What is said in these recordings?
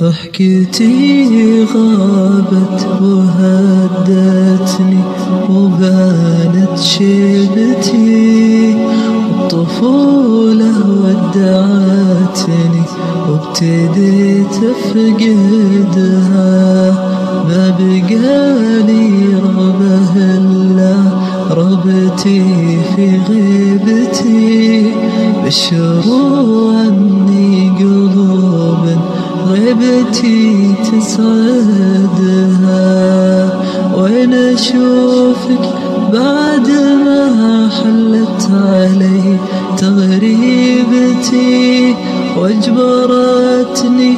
ضحكتي غابت وهدتني وبانت شيبتي والطفولة ودعتني وابتديت أفقدها. ما بقالي رغبة إلا رغبتي في غيبتي. بشروا عني غيبتي تسعدها وين أشوفك بعد ما حلت علي تغريبتي؟ واجبرتني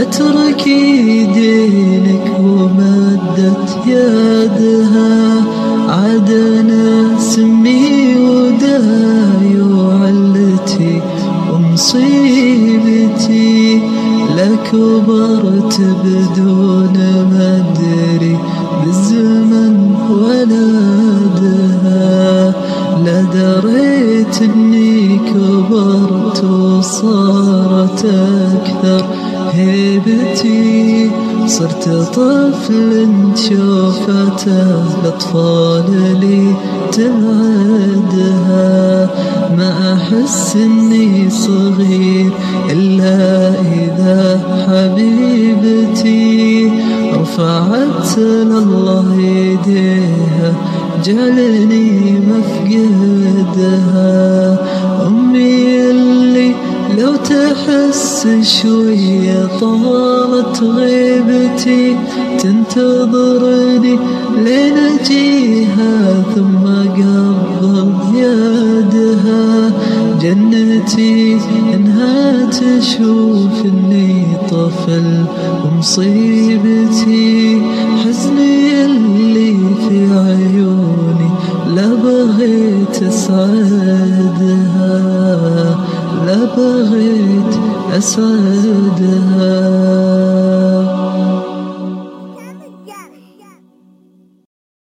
أترك دينك ومدت يدها. عدنا سمي وداي وعلتي ومصيبتي. لكبرت بدون ما ادري بالزمن ولدها لا دريت إني كبرت وصارت أكثر. هيبتي صرت طفل شوفته الأطفال لي تبعدها. ما احس اني صغير رفعت لله يديها جعلني مفقدها. أمي اللي لو تحس شوية طالت غيبتي تنتظرني لين أجيها ثم قبل يدها. جنتي انها تشوف إني طفل ومصيبتي حزني اللي في عيوني لا بغيت أسعدها لا بغيت أسعدها.